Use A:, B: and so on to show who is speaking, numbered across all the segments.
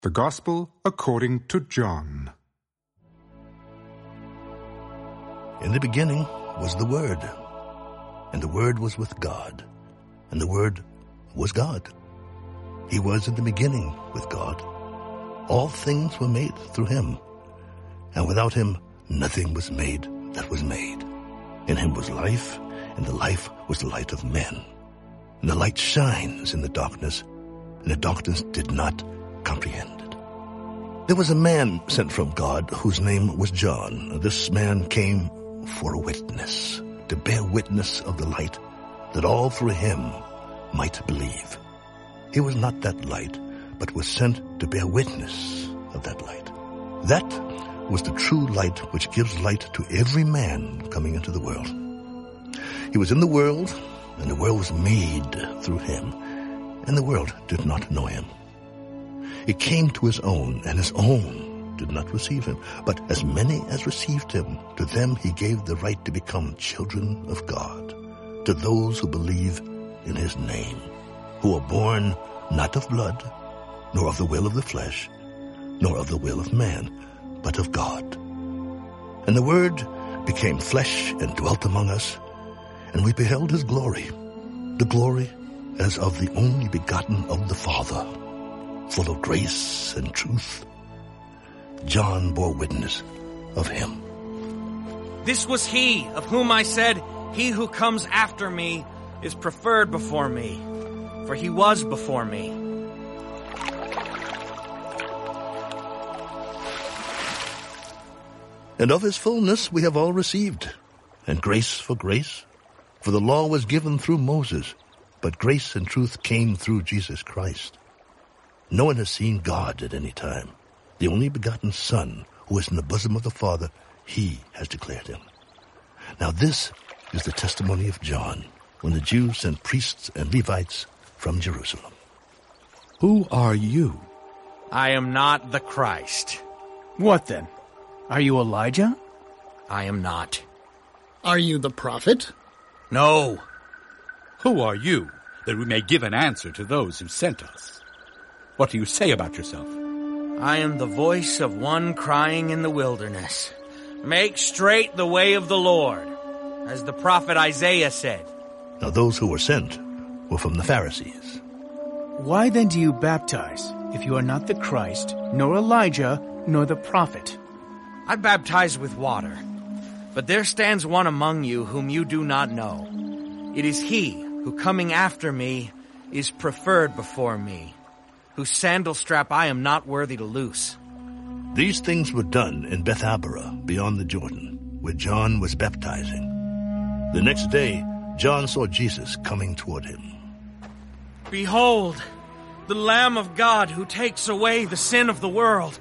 A: The Gospel according to John.
B: In the beginning was the Word, and the Word was with God, and the Word was God. He was in the beginning with God. All things were made through him, and without him nothing was made that was made. In him was life, and the life was the light of men. And the light shines in the darkness, and the darkness did not comprehend it. There was a man sent from God whose name was John. This man came for a witness, to bear witness of the light, that all through him might believe. He was not that light, but was sent to bear witness of that light. That was the true light which gives light to every man coming into the world. He was in the world, and the world was made through him, and the world did not know him. He came to his own, and his own did not receive him. But as many as received him, to them he gave the right to become children of God, to those who believe in his name, who are born not of blood, nor of the will of the flesh, nor of the will of man, but of God. And the Word became flesh and dwelt among us, and we beheld his glory, the glory as of the only begotten of the Father, full of grace and truth. John bore witness of him.
C: This was he of whom I said, He who comes after me is preferred before me, for he was before me.
B: And of his fullness we have all received, and grace for grace. For the law was given through Moses, but grace and truth came through Jesus Christ. No one has seen God at any time. The only begotten Son, who is in the bosom of the Father, he has declared him. Now this is the testimony of John, when the Jews sent priests and Levites from Jerusalem.
D: Who are you?
C: I am not the Christ.
E: What then? Are you Elijah?
C: I am not.
F: Are you the prophet?
C: No.
D: Who are you, that we may give an answer to those who sent us? What do you say about yourself?
C: I am the voice of one crying in the wilderness. Make straight the way of the Lord, as the prophet Isaiah said.
B: Now those who were sent were from the Pharisees.
E: Why then do you baptize, if you are not the Christ, nor Elijah, nor the prophet?
C: I baptize with water, but there stands one among you whom you do not know. It is he who coming after me is preferred before me, whose sandal strap I am not worthy to loose.
B: These things were done in Bethabara, beyond the Jordan, where John was baptizing. The next day, John saw Jesus coming toward him.
C: Behold, the Lamb of God who takes away the sin of the world.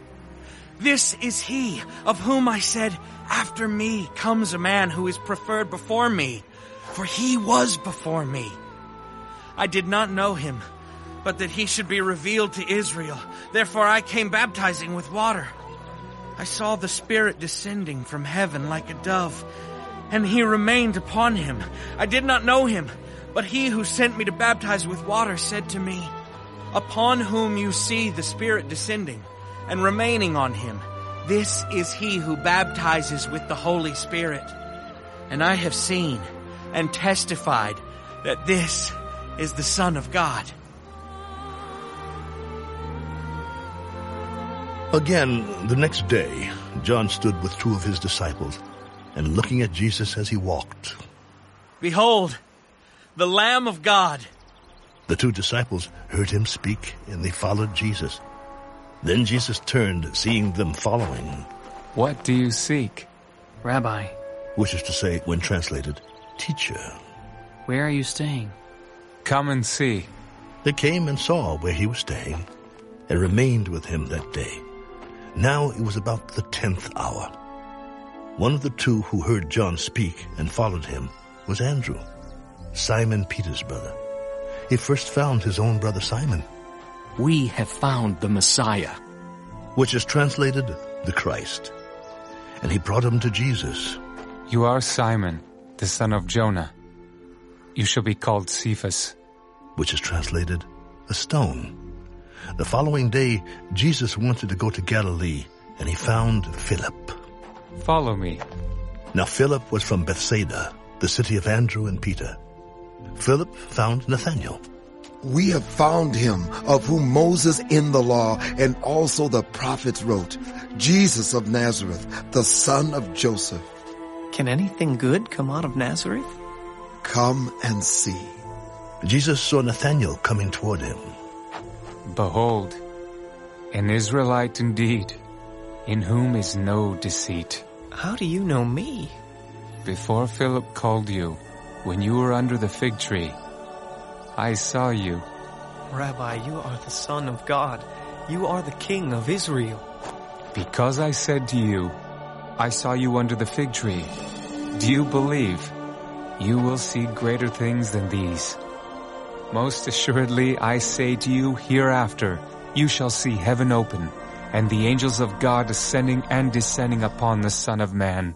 C: This is he of whom I said, After me comes a man who is preferred before me, for he was before me. I did not know him, but that he should be revealed to Israel. Therefore I came baptizing with water. I saw the Spirit descending from heaven like a dove, and he remained upon him. I did not know him, but he who sent me to baptize with water said to me, Upon whom you see the Spirit descending and remaining on him, this is he who baptizes with the Holy Spirit. And I have seen and testified that this is the Son of God.
B: Again, the next day, John stood with two of his disciples, and looking at Jesus as he walked.
C: Behold, the Lamb of God.
B: The two disciples heard him speak, and they followed Jesus. Then Jesus turned, seeing them following,
G: What do you seek?
E: Rabbi,
B: which is to say, when translated, teacher.
E: where are you staying?
G: Come and see.
B: They came and saw where he was staying, and remained with him that day. Now it was about the tenth hour. One of the two who heard John speak and followed him was Andrew, Simon Peter's brother. He first found his own brother Simon,
H: We have found the Messiah.
B: which is translated the Christ. And he brought him to Jesus.
G: You are Simon, the son of Jonah. You shall be called Cephas.
B: which is translated a stone. The following day, Jesus wanted to go to Galilee, and he found Philip.
G: Follow me.
B: Now Philip was from Bethsaida, the city of Andrew and Peter. Philip found Nathanael.
I: We have found him of whom Moses in the law and also the prophets wrote, Jesus of Nazareth, the son of Joseph.
J: Can anything good come out of Nazareth?
I: Come and see.
B: Jesus saw Nathanael coming toward him.
G: Behold, an Israelite indeed, in whom is no deceit.
J: How do you know me?
G: Before Philip called you, when you were under the fig tree, I saw you.
J: Rabbi, you are the Son of God. You are the King of Israel.
G: Because I said to you, I saw you under the fig tree. Do you believe? You will see greater things than these. Most assuredly, I say to you, hereafter you shall see heaven open, and the angels of God ascending and descending upon the Son of Man.